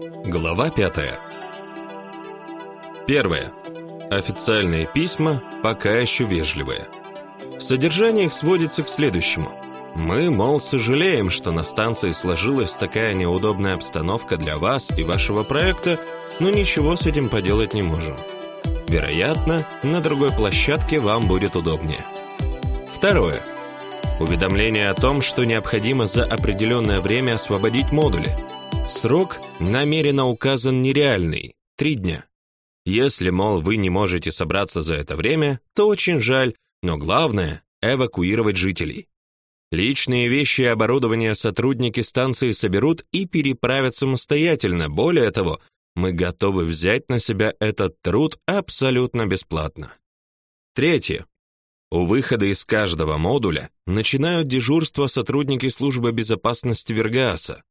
Глава пятая. Первое. Официальные письма пока еще вежливые. Содержание их сводится к следующему. Мы, мол, сожалеем, что на станции сложилась такая неудобная обстановка для вас и вашего проекта, но ничего с этим поделать не можем. Вероятно, на другой площадке вам будет удобнее. Второе. Уведомление о том, что необходимо за определенное время освободить модули. Срок намеренно указан нереальный – три дня. Если, мол, вы не можете собраться за это время, то очень жаль, но главное – эвакуировать жителей. Личные вещи и оборудование сотрудники станции соберут и переправят самостоятельно. Более того, мы готовы взять на себя этот труд абсолютно бесплатно. Третье. У выхода из каждого модуля начинают дежурство сотрудники службы безопасности Вергааса.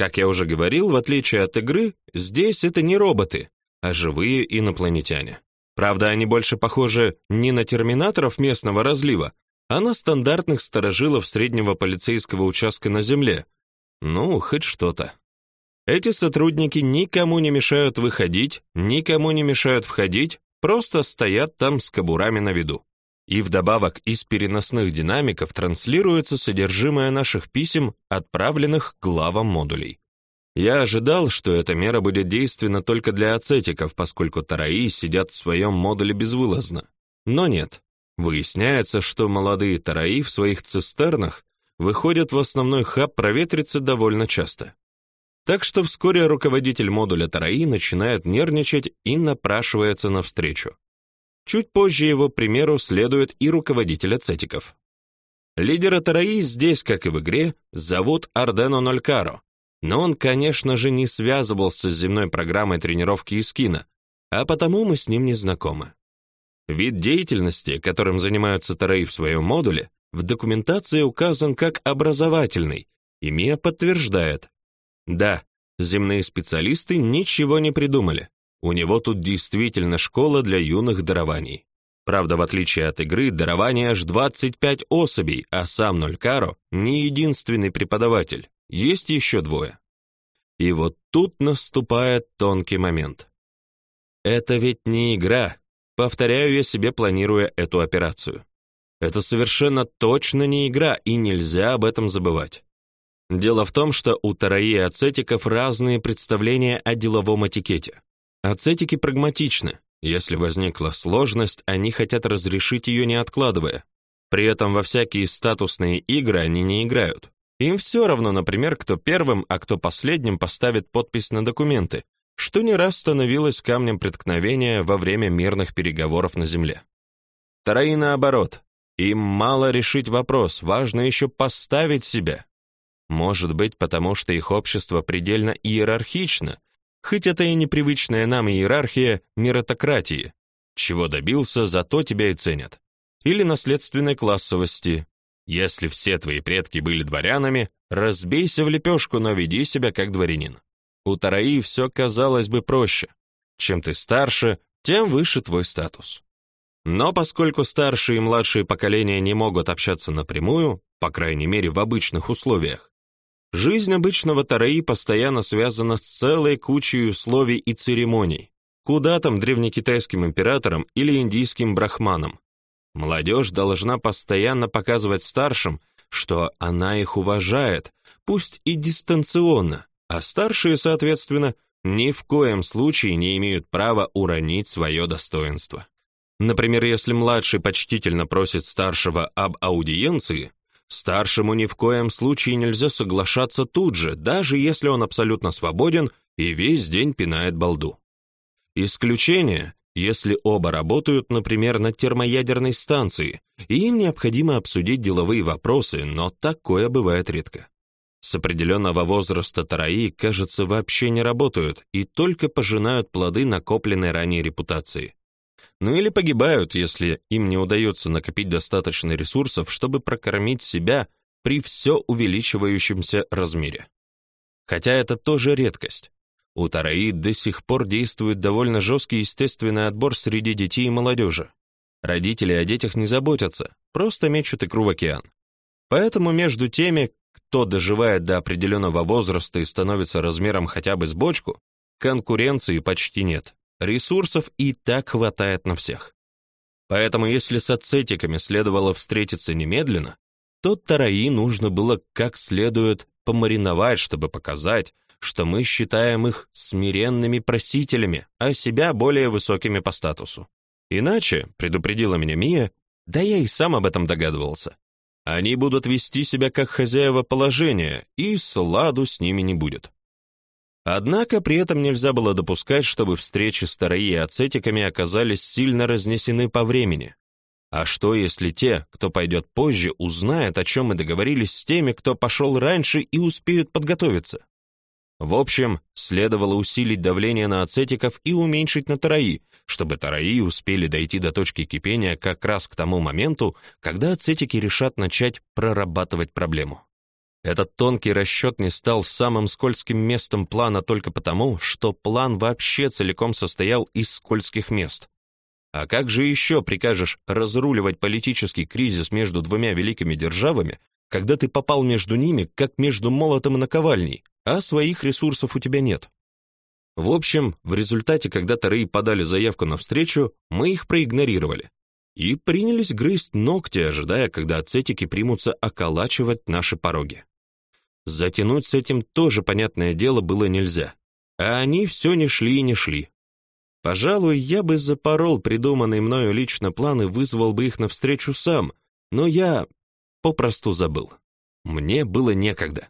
Как я уже говорил, в отличие от игры, здесь это не роботы, а живые инопланетяне. Правда, они больше похожи не на терминаторов местного разлива, а на стандартных сторожилов среднего полицейского участка на Земле. Ну, хоть что-то. Эти сотрудники никому не мешают выходить, никому не мешают входить, просто стоят там с кобурами на виду. И вдобавок из переносных динамиков транслируется содержимое наших писем, отправленных главам модулей. Я ожидал, что эта мера будет действенна только для ацетиков, поскольку тараи сидят в своем модуле безвылазно. Но нет. Выясняется, что молодые тараи в своих цистернах выходят в основной хаб проветриться довольно часто. Так что вскоре руководитель модуля Тараи начинает нервничать и напрашивается на встречу. Чуть позже его примеру следует и руководитель ацетиков. Лидера Тараи здесь, как и в игре, зовут Ардено Нолькаро, но он, конечно же, не связывался с земной программой тренировки Искина, а потому мы с ним не знакомы. Вид деятельности, которым занимаются Тараи в своем модуле, в документации указан как образовательный, и МИА подтверждает, да, земные специалисты ничего не придумали. У него тут действительно школа для юных дарований. Правда, в отличие от игры, дарование аж 25 особей, а сам Нолькаро не единственный преподаватель, есть еще двое. И вот тут наступает тонкий момент. Это ведь не игра, повторяю я себе, планируя эту операцию. Это совершенно точно не игра, и нельзя об этом забывать. Дело в том, что у тараи и ацетиков разные представления о деловом этикете. Ацетики прагматичны. Если возникла сложность, они хотят разрешить ее не откладывая. При этом во всякие статусные игры они не играют. Им все равно, например, кто первым, а кто последним поставит подпись на документы, что не раз становилось камнем преткновения во время мирных переговоров на земле. Тараи наоборот. Им мало решить вопрос, важно еще поставить себя. Может быть, потому что их общество предельно иерархично, хоть это и непривычная нам иерархия меритократии. Чего добился, зато тебя и ценят. Или наследственной классовости. Если все твои предки были дворянами, разбейся в лепешку, но веди себя как дворянин. У Тараи все казалось бы проще. Чем ты старше, тем выше твой статус. Но поскольку старшие и младшие поколения не могут общаться напрямую, по крайней мере в обычных условиях, Жизнь обычного тараи постоянно связана с целой кучей условий и церемоний. Куда там древнекитайским императорам или индийским брахманам? Молодежь должна постоянно показывать старшим, что она их уважает, пусть и дистанционно, а старшие, соответственно, ни в коем случае не имеют права уронить свое достоинство. Например, если младший почтительно просит старшего об аудиенции, Старшему ни в коем случае нельзя соглашаться тут же, даже если он абсолютно свободен и весь день пинает балду. Исключение, если оба работают, например, на термоядерной станции, и им необходимо обсудить деловые вопросы, но такое бывает редко. С определенного возраста тараи, кажется, вообще не работают и только пожинают плоды накопленной ранее репутации ну или погибают, если им не удается накопить достаточно ресурсов, чтобы прокормить себя при все увеличивающемся размере. Хотя это тоже редкость. У Тараи до сих пор действует довольно жесткий естественный отбор среди детей и молодежи. Родители о детях не заботятся, просто мечут икру в океан. Поэтому между теми, кто доживает до определенного возраста и становится размером хотя бы с бочку, конкуренции почти нет. Ресурсов и так хватает на всех. Поэтому если с ацетиками следовало встретиться немедленно, то Тараи нужно было как следует помариновать, чтобы показать, что мы считаем их смиренными просителями, а себя более высокими по статусу. Иначе, предупредила меня Мия, да я и сам об этом догадывался, они будут вести себя как хозяева положения, и сладу с ними не будет. Однако при этом нельзя было допускать, чтобы встречи с Тараи и ацетиками оказались сильно разнесены по времени. А что, если те, кто пойдет позже, узнают, о чем мы договорились с теми, кто пошел раньше и успеют подготовиться? В общем, следовало усилить давление на ацетиков и уменьшить на тараи, чтобы тараи успели дойти до точки кипения как раз к тому моменту, когда ацетики решат начать прорабатывать проблему. Этот тонкий расчет не стал самым скользким местом плана только потому, что план вообще целиком состоял из скользких мест. А как же еще прикажешь разруливать политический кризис между двумя великими державами, когда ты попал между ними, как между молотом и наковальней, а своих ресурсов у тебя нет. В общем, в результате, когда Тарей подали заявку на встречу, мы их проигнорировали и принялись грызть ногти, ожидая, когда ацетики примутся околачивать наши пороги. Затянуть с этим тоже, понятное дело, было нельзя, а они все не шли и не шли. Пожалуй, я бы запорол придуманный мною лично план и вызвал бы их на встречу сам, но я попросту забыл. Мне было некогда.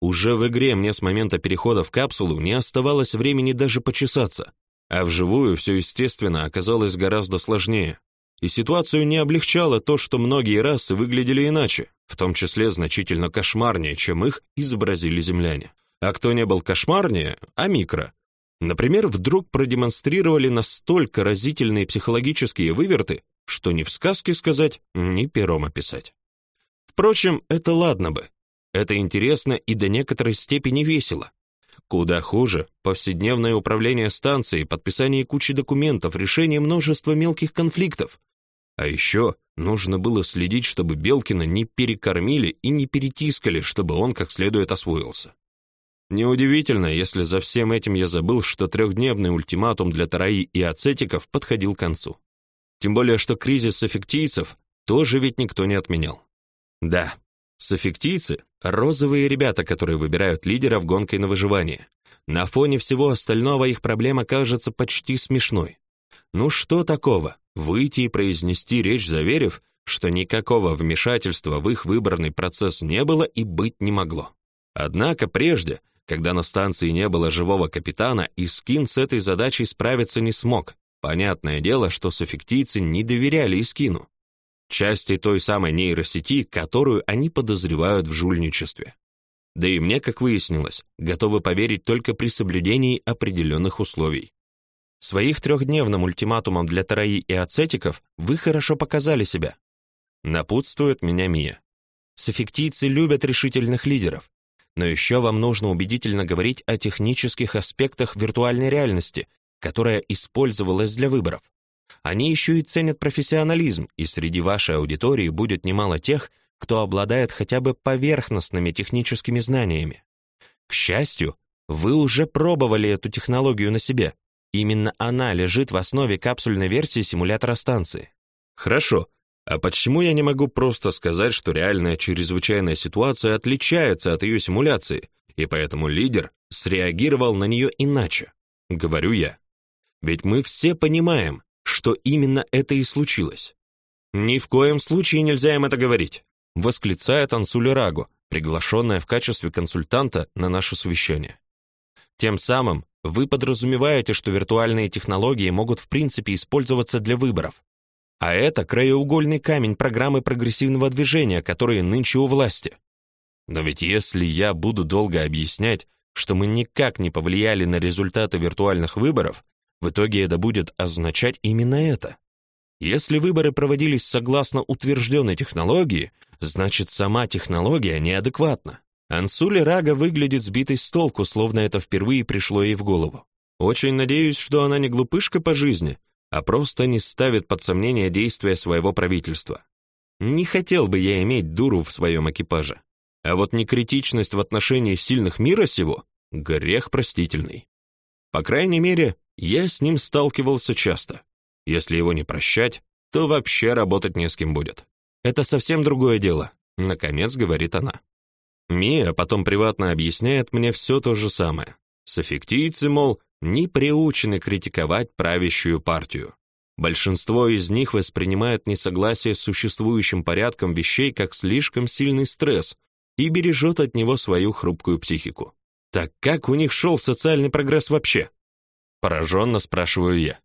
Уже в игре мне с момента перехода в капсулу не оставалось времени даже почесаться, а вживую все, естественно, оказалось гораздо сложнее. И ситуацию не облегчало то, что многие расы выглядели иначе, в том числе значительно кошмарнее, чем их изобразили земляне. А кто не был кошмарнее, а микро. Например, вдруг продемонстрировали настолько разительные психологические выверты, что ни в сказке сказать, ни пером описать. Впрочем, это ладно бы. Это интересно и до некоторой степени весело. Куда хуже повседневное управление станцией, подписание кучи документов, решение множества мелких конфликтов. А еще нужно было следить, чтобы Белкина не перекормили и не перетискали, чтобы он как следует освоился. Неудивительно, если за всем этим я забыл, что трехдневный ультиматум для Тараи и ацетиков подходил к концу. Тем более, что кризис эффектийцев тоже ведь никто не отменял. Да, софиктийцы — розовые ребята, которые выбирают лидеров гонкой на выживание. На фоне всего остального их проблема кажется почти смешной. Ну что такого, выйти и произнести речь, заверив, что никакого вмешательства в их выборный процесс не было и быть не могло. Однако прежде, когда на станции не было живого капитана, Искин с этой задачей справиться не смог. Понятное дело, что софиктийцы не доверяли Искину части той самой нейросети, которую они подозревают в жульничестве. Да и мне, как выяснилось, готовы поверить только при соблюдении определенных условий. Своих трехдневным ультиматумом для Тараи и ацетиков вы хорошо показали себя. Напутствует меня Мия. Софиктийцы любят решительных лидеров, но еще вам нужно убедительно говорить о технических аспектах виртуальной реальности, которая использовалась для выборов. Они еще и ценят профессионализм, и среди вашей аудитории будет немало тех, кто обладает хотя бы поверхностными техническими знаниями. К счастью, вы уже пробовали эту технологию на себе. Именно она лежит в основе капсульной версии симулятора станции. Хорошо. А почему я не могу просто сказать, что реальная чрезвычайная ситуация отличается от ее симуляции, и поэтому лидер среагировал на нее иначе? Говорю я. Ведь мы все понимаем, что именно это и случилось. «Ни в коем случае нельзя им это говорить», восклицает Ансуля Раго, приглашенная в качестве консультанта на наше совещание. Тем самым вы подразумеваете, что виртуальные технологии могут в принципе использоваться для выборов. А это краеугольный камень программы прогрессивного движения, которые нынче у власти. Но ведь если я буду долго объяснять, что мы никак не повлияли на результаты виртуальных выборов, в итоге это будет означать именно это. Если выборы проводились согласно утвержденной технологии, значит сама технология неадекватна. Ансули Рага выглядит сбитой с толку, словно это впервые пришло ей в голову. Очень надеюсь, что она не глупышка по жизни, а просто не ставит под сомнение действия своего правительства. Не хотел бы я иметь дуру в своем экипаже. А вот некритичность в отношении сильных мира сего — грех простительный. По крайней мере, я с ним сталкивался часто. Если его не прощать, то вообще работать не с кем будет. Это совсем другое дело, наконец говорит она. Мия потом приватно объясняет мне все то же самое. Софиктийцы, мол, не приучены критиковать правящую партию. Большинство из них воспринимает несогласие с существующим порядком вещей как слишком сильный стресс и бережет от него свою хрупкую психику. Так как у них шел социальный прогресс вообще? Пораженно спрашиваю я.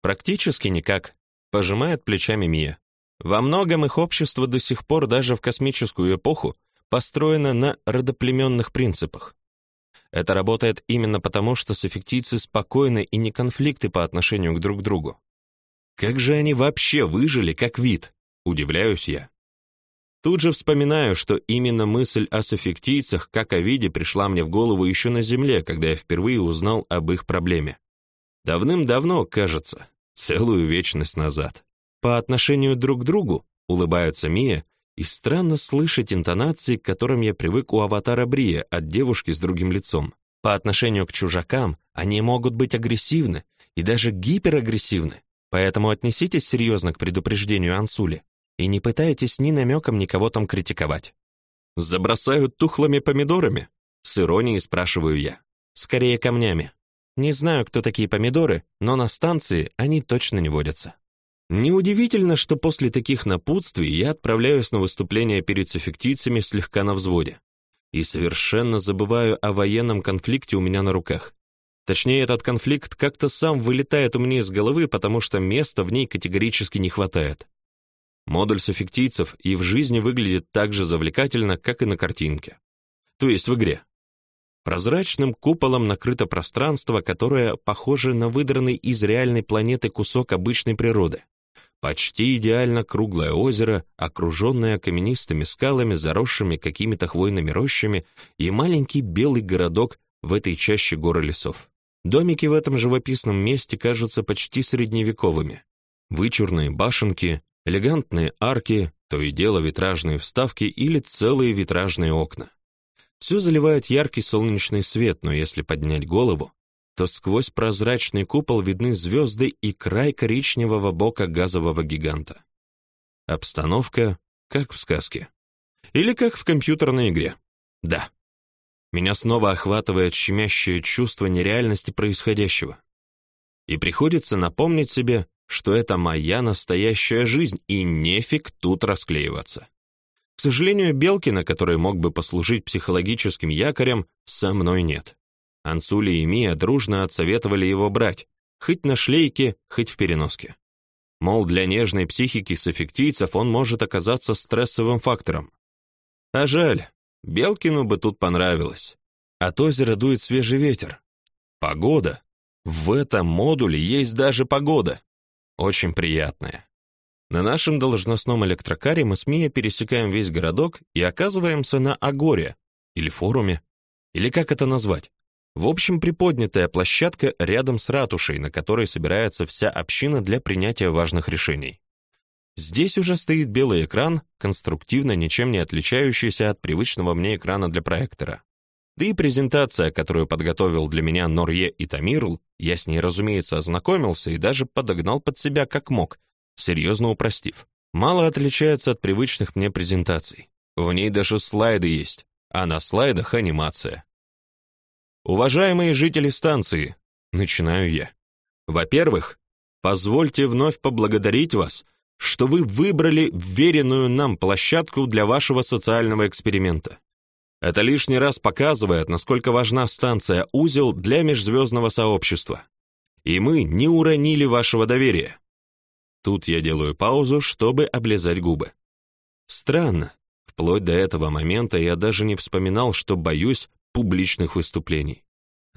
Практически никак, пожимает плечами Мия. Во многом их общество до сих пор даже в космическую эпоху построено на родоплеменных принципах. Это работает именно потому, что софиктийцы спокойны и не конфликты по отношению к друг другу. Как же они вообще выжили как вид? Удивляюсь я. Тут же вспоминаю, что именно мысль о софиктийцах как о виде пришла мне в голову еще на Земле, когда я впервые узнал об их проблеме. Давным-давно, кажется, целую вечность назад. По отношению друг к другу, улыбается Мия, и странно слышать интонации, к которым я привык у аватара Брия от девушки с другим лицом. По отношению к чужакам они могут быть агрессивны и даже гиперагрессивны, поэтому отнеситесь серьезно к предупреждению Ансули и не пытайтесь ни намеком никого там критиковать. Забросают тухлыми помидорами? С иронией спрашиваю я. Скорее камнями. Не знаю, кто такие помидоры, но на станции они точно не водятся. Неудивительно, что после таких напутствий я отправляюсь на выступление перед софиктийцами слегка на взводе. И совершенно забываю о военном конфликте у меня на руках. Точнее, этот конфликт как-то сам вылетает у меня из головы, потому что места в ней категорически не хватает. Модуль софиктийцев и в жизни выглядит так же завлекательно, как и на картинке. То есть в игре. Прозрачным куполом накрыто пространство, которое похоже на выдранный из реальной планеты кусок обычной природы. Почти идеально круглое озеро, окруженное каменистыми скалами, заросшими какими-то хвойными рощами, и маленький белый городок в этой чаще горы лесов. Домики в этом живописном месте кажутся почти средневековыми. Вычурные башенки, элегантные арки, то и дело витражные вставки или целые витражные окна. Все заливает яркий солнечный свет, но если поднять голову, то сквозь прозрачный купол видны звезды и край коричневого бока газового гиганта. Обстановка как в сказке. Или как в компьютерной игре. Да. Меня снова охватывает щемящее чувство нереальности происходящего. И приходится напомнить себе, что это моя настоящая жизнь, и нефиг тут расклеиваться. К сожалению, Белкина, который мог бы послужить психологическим якорем, со мной нет. Ансули и Мия дружно отсоветовали его брать, хоть на шлейке, хоть в переноске. Мол, для нежной психики софиктийцев он может оказаться стрессовым фактором. А жаль, Белкину бы тут понравилось. От озера дует свежий ветер. Погода. В этом модуле есть даже погода. Очень приятная. На нашем должностном электрокаре мы с Мия пересекаем весь городок и оказываемся на Агоре, или форуме, или как это назвать. В общем, приподнятая площадка рядом с ратушей, на которой собирается вся община для принятия важных решений. Здесь уже стоит белый экран, конструктивно ничем не отличающийся от привычного мне экрана для проектора. Да и презентация, которую подготовил для меня Норье и Тамирл, я с ней, разумеется, ознакомился и даже подогнал под себя как мог, серьезно упростив. Мало отличается от привычных мне презентаций. В ней даже слайды есть, а на слайдах анимация. Уважаемые жители станции, начинаю я. Во-первых, позвольте вновь поблагодарить вас, что вы выбрали веренную нам площадку для вашего социального эксперимента. Это лишний раз показывает, насколько важна станция Узел для межзвездного сообщества. И мы не уронили вашего доверия. Тут я делаю паузу, чтобы облизать губы. Странно. Вплоть до этого момента я даже не вспоминал, что боюсь публичных выступлений.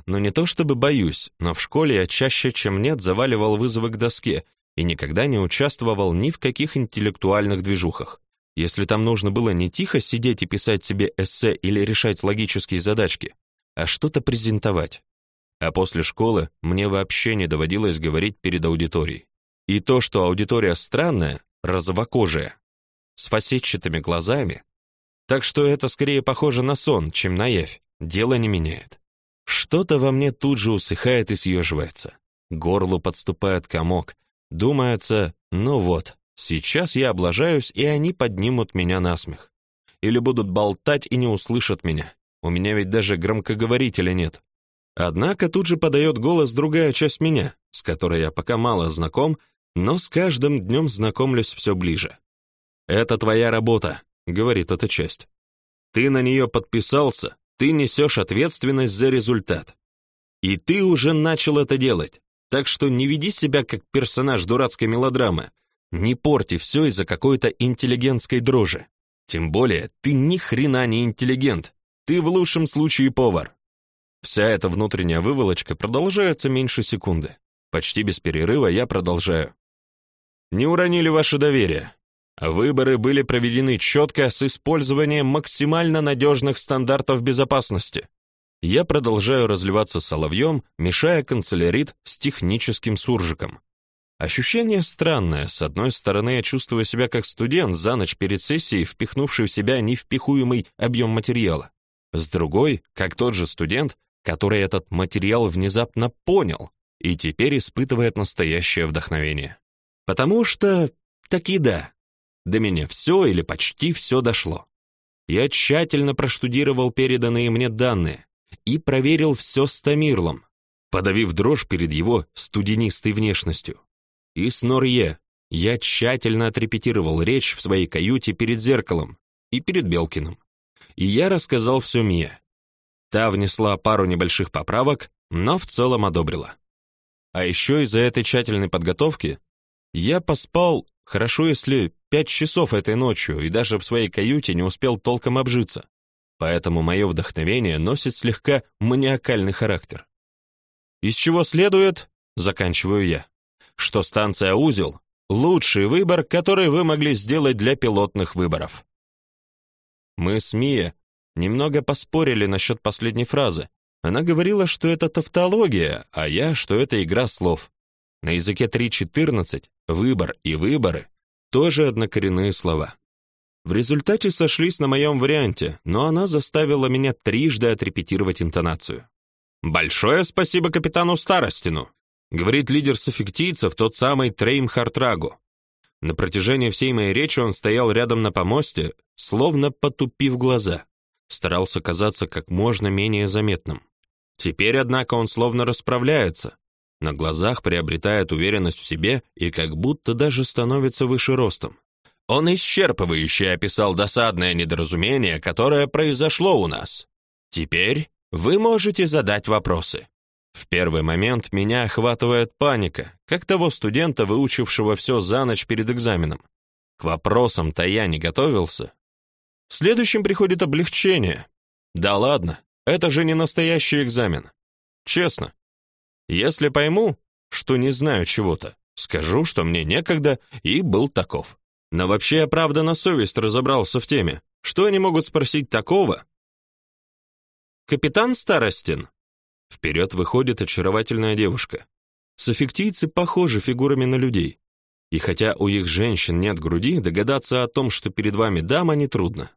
Но не то чтобы боюсь, но в школе я чаще, чем нет, заваливал вызовы к доске и никогда не участвовал ни в каких интеллектуальных движухах. Если там нужно было не тихо сидеть и писать себе эссе или решать логические задачки, а что-то презентовать. А после школы мне вообще не доводилось говорить перед аудиторией. И то, что аудитория странная, розовокожая, с фасетчатыми глазами, Так что это скорее похоже на сон, чем на явь. Дело не меняет. Что-то во мне тут же усыхает и съеживается. Горлу подступает комок. Думается, ну вот, сейчас я облажаюсь, и они поднимут меня на смех. Или будут болтать и не услышат меня. У меня ведь даже громкоговорителя нет. Однако тут же подает голос другая часть меня, с которой я пока мало знаком, но с каждым днем знакомлюсь все ближе. «Это твоя работа», — говорит эта часть. «Ты на нее подписался, ты несешь ответственность за результат. И ты уже начал это делать, так что не веди себя как персонаж дурацкой мелодрамы, не порти все из-за какой-то интеллигентской дрожи. Тем более, ты ни хрена не интеллигент, ты в лучшем случае повар. Вся эта внутренняя выволочка продолжается меньше секунды. Почти без перерыва я продолжаю. Не уронили ваше доверие. Выборы были проведены четко с использованием максимально надежных стандартов безопасности. Я продолжаю разливаться соловьем, мешая канцелярит с техническим суржиком. Ощущение странное. С одной стороны, я чувствую себя как студент за ночь перед сессией, впихнувший в себя невпихуемый объем материала. С другой, как тот же студент, который этот материал внезапно понял и теперь испытывает настоящее вдохновение. Потому что, таки да, до меня все или почти все дошло. Я тщательно проштудировал переданные мне данные и проверил все с Тамирлом, подавив дрожь перед его студенистой внешностью. И с Норье я тщательно отрепетировал речь в своей каюте перед зеркалом и перед Белкиным. И я рассказал все Мия. Та внесла пару небольших поправок, но в целом одобрила. А еще из-за этой тщательной подготовки я поспал, хорошо если пять часов этой ночью и даже в своей каюте не успел толком обжиться. Поэтому мое вдохновение носит слегка маниакальный характер. Из чего следует, заканчиваю я, что станция «Узел» — лучший выбор, который вы могли сделать для пилотных выборов. Мы с Мия Немного поспорили насчет последней фразы. Она говорила, что это тавтология, а я, что это игра слов. На языке 3.14 «выбор» и «выборы» тоже однокоренные слова. В результате сошлись на моем варианте, но она заставила меня трижды отрепетировать интонацию. «Большое спасибо капитану Старостину», — говорит лидер софиктийцев, тот самый Трейм Хартрагу. На протяжении всей моей речи он стоял рядом на помосте, словно потупив глаза старался казаться как можно менее заметным. Теперь, однако, он словно расправляется, на глазах приобретает уверенность в себе и как будто даже становится выше ростом. Он исчерпывающе описал досадное недоразумение, которое произошло у нас. Теперь вы можете задать вопросы. В первый момент меня охватывает паника, как того студента, выучившего все за ночь перед экзаменом. К вопросам-то я не готовился, Следующим приходит облегчение. Да ладно, это же не настоящий экзамен. Честно. Если пойму, что не знаю чего-то, скажу, что мне некогда и был таков. Но вообще я правда на совесть разобрался в теме. Что они могут спросить такого? Капитан Старостин. Вперед выходит очаровательная девушка. Софиктийцы похожи фигурами на людей. И хотя у их женщин нет груди, догадаться о том, что перед вами дама, нетрудно.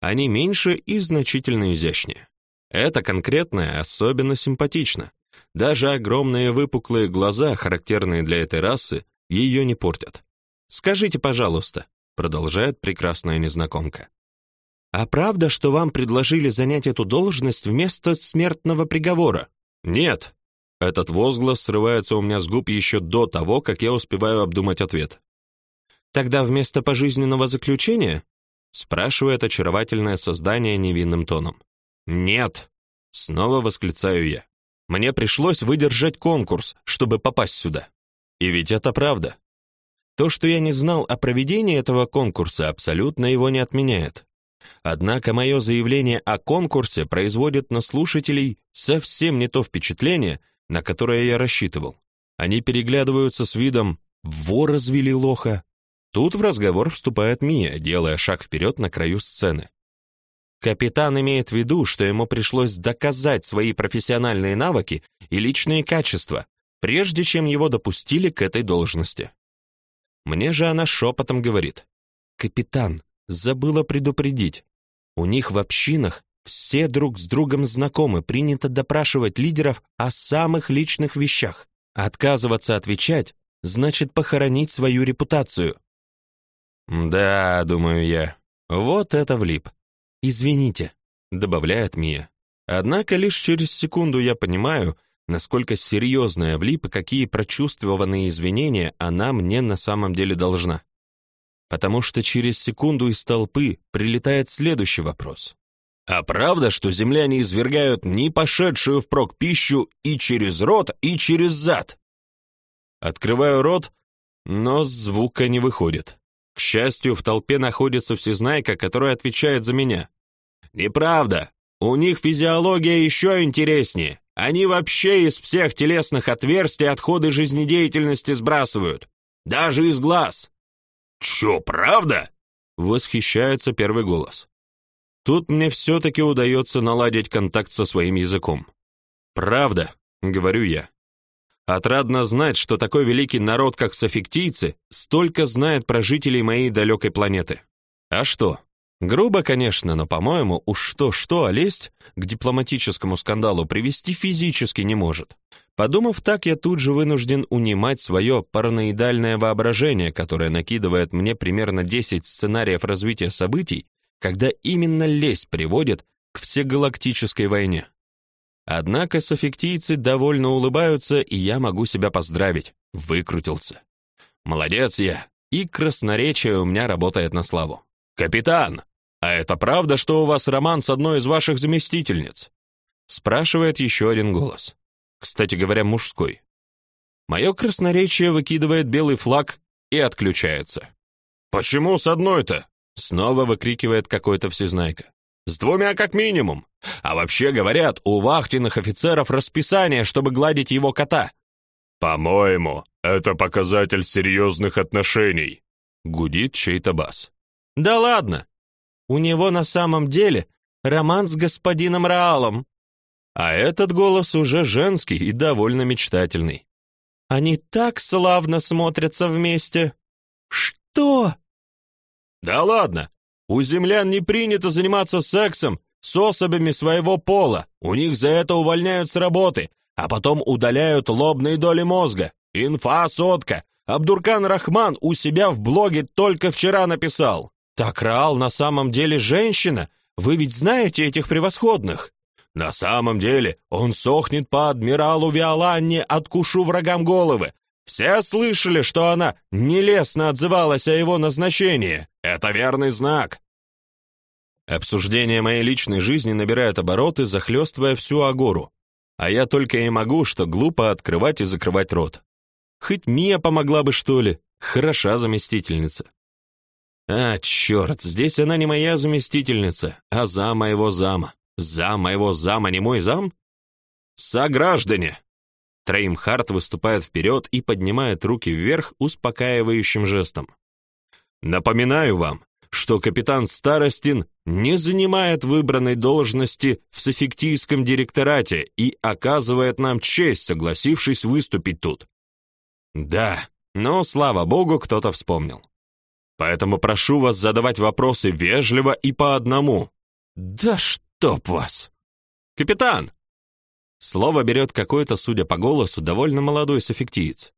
Они меньше и значительно изящнее. Это конкретное особенно симпатично. Даже огромные выпуклые глаза, характерные для этой расы, ее не портят. «Скажите, пожалуйста», — продолжает прекрасная незнакомка, «а правда, что вам предложили занять эту должность вместо смертного приговора?» «Нет», этот возглас срывается у меня с губ еще до того, как я успеваю обдумать ответ. Тогда вместо пожизненного заключения? спрашивает очаровательное создание невинным тоном. Нет, снова восклицаю я. Мне пришлось выдержать конкурс, чтобы попасть сюда. И ведь это правда. То, что я не знал о проведении этого конкурса, абсолютно его не отменяет. Однако мое заявление о конкурсе производит на слушателей совсем не то впечатление, на которое я рассчитывал. Они переглядываются с видом «во развели лоха». Тут в разговор вступает Мия, делая шаг вперед на краю сцены. Капитан имеет в виду, что ему пришлось доказать свои профессиональные навыки и личные качества, прежде чем его допустили к этой должности. Мне же она шепотом говорит. «Капитан, забыла предупредить. У них в общинах все друг с другом знакомы, принято допрашивать лидеров о самых личных вещах. Отказываться отвечать значит похоронить свою репутацию. Да, думаю я. Вот это влип. Извините, добавляет Мия. Однако лишь через секунду я понимаю, насколько серьезная влип и какие прочувствованные извинения она мне на самом деле должна. Потому что через секунду из толпы прилетает следующий вопрос. А правда, что земляне извергают не пошедшую впрок пищу и через рот, и через зад? Открываю рот, но звука не выходит. К счастью, в толпе находится всезнайка, которая отвечает за меня. Неправда. У них физиология еще интереснее. Они вообще из всех телесных отверстий отходы жизнедеятельности сбрасывают. Даже из глаз. «Чё, правда?» — восхищается первый голос. Тут мне все-таки удается наладить контакт со своим языком. «Правда», — говорю я. Отрадно знать, что такой великий народ, как софиктийцы, столько знает про жителей моей далекой планеты. А что, Грубо, конечно, но, по-моему, уж что-что, а лезть к дипломатическому скандалу привести физически не может. Подумав так, я тут же вынужден унимать свое параноидальное воображение, которое накидывает мне примерно 10 сценариев развития событий, когда именно лесть приводит к всегалактической войне. Однако софиктийцы довольно улыбаются, и я могу себя поздравить. Выкрутился. Молодец я, и красноречие у меня работает на славу. «Капитан, а это правда, что у вас роман с одной из ваших заместительниц?» Спрашивает еще один голос. Кстати говоря, мужской. Мое красноречие выкидывает белый флаг и отключается. «Почему с одной-то?» Снова выкрикивает какой-то всезнайка. «С двумя как минимум. А вообще, говорят, у вахтенных офицеров расписание, чтобы гладить его кота». «По-моему, это показатель серьезных отношений», — гудит чей-то бас. Да ладно. У него на самом деле роман с господином Раалом. А этот голос уже женский и довольно мечтательный. Они так славно смотрятся вместе. Что? Да ладно. У землян не принято заниматься сексом с особями своего пола. У них за это увольняют с работы, а потом удаляют лобные доли мозга. Инфа сотка. Абдуркан Рахман у себя в блоге только вчера написал. Так Раал на самом деле женщина? Вы ведь знаете этих превосходных? На самом деле он сохнет по адмиралу Виоланне, откушу врагам головы. Все слышали, что она нелестно отзывалась о его назначении. Это верный знак. Обсуждение моей личной жизни набирает обороты, захлестывая всю агору. А я только и могу, что глупо открывать и закрывать рот. Хоть Мия помогла бы, что ли, хороша заместительница. А, черт, здесь она не моя заместительница, а зам моего зама. Зам моего зама, не мой зам? Сограждане! Треймхарт выступает вперед и поднимает руки вверх успокаивающим жестом. Напоминаю вам, что капитан Старостин не занимает выбранной должности в Софиктийском директорате и оказывает нам честь, согласившись выступить тут. Да, но, слава богу, кто-то вспомнил. Поэтому прошу вас задавать вопросы вежливо и по одному. Да чтоб вас! Капитан! Слово берет какой-то, судя по голосу, довольно молодой софиктиец.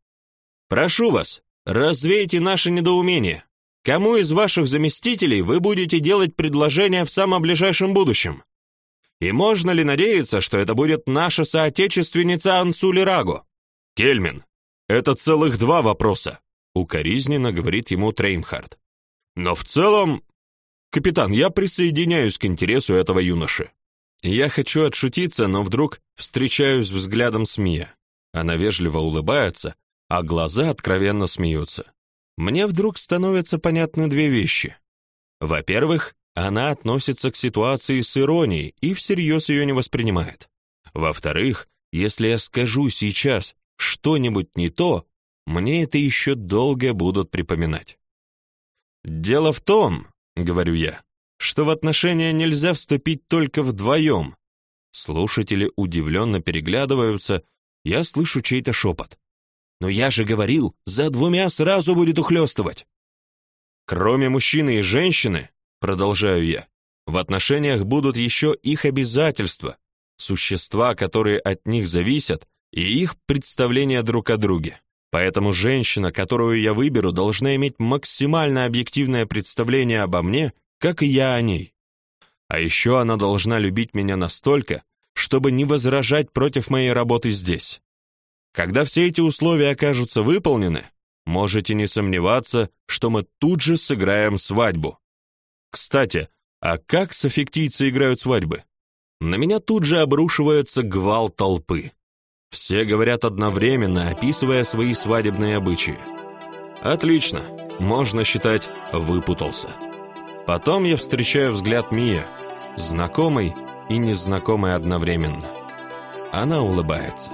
Прошу вас, развейте наше недоумение. Кому из ваших заместителей вы будете делать предложение в самом ближайшем будущем? И можно ли надеяться, что это будет наша соотечественница Ансули Раго? Кельмин, это целых два вопроса. Укоризненно говорит ему Треймхард. Но в целом, капитан, я присоединяюсь к интересу этого юноши. Я хочу отшутиться, но вдруг встречаюсь взглядом с Мия. Она вежливо улыбается, а глаза откровенно смеются. Мне вдруг становятся понятны две вещи. Во-первых, она относится к ситуации с иронией и всерьез ее не воспринимает. Во-вторых, если я скажу сейчас что-нибудь не то, мне это еще долго будут припоминать. «Дело в том, — говорю я, — что в отношения нельзя вступить только вдвоем». Слушатели удивленно переглядываются, я слышу чей-то шепот. «Но я же говорил, за двумя сразу будет ухлёстывать». «Кроме мужчины и женщины, — продолжаю я, — В отношениях будут еще их обязательства, существа, которые от них зависят, и их представления друг о друге. Поэтому женщина, которую я выберу, должна иметь максимально объективное представление обо мне, как и я о ней. А еще она должна любить меня настолько, чтобы не возражать против моей работы здесь. Когда все эти условия окажутся выполнены, можете не сомневаться, что мы тут же сыграем свадьбу. Кстати, а как софиктийцы играют свадьбы? На меня тут же обрушивается гвал толпы. Все говорят одновременно, описывая свои свадебные обычаи. Отлично, можно считать, выпутался. Потом я встречаю взгляд Мия, знакомый и незнакомый одновременно. Она улыбается.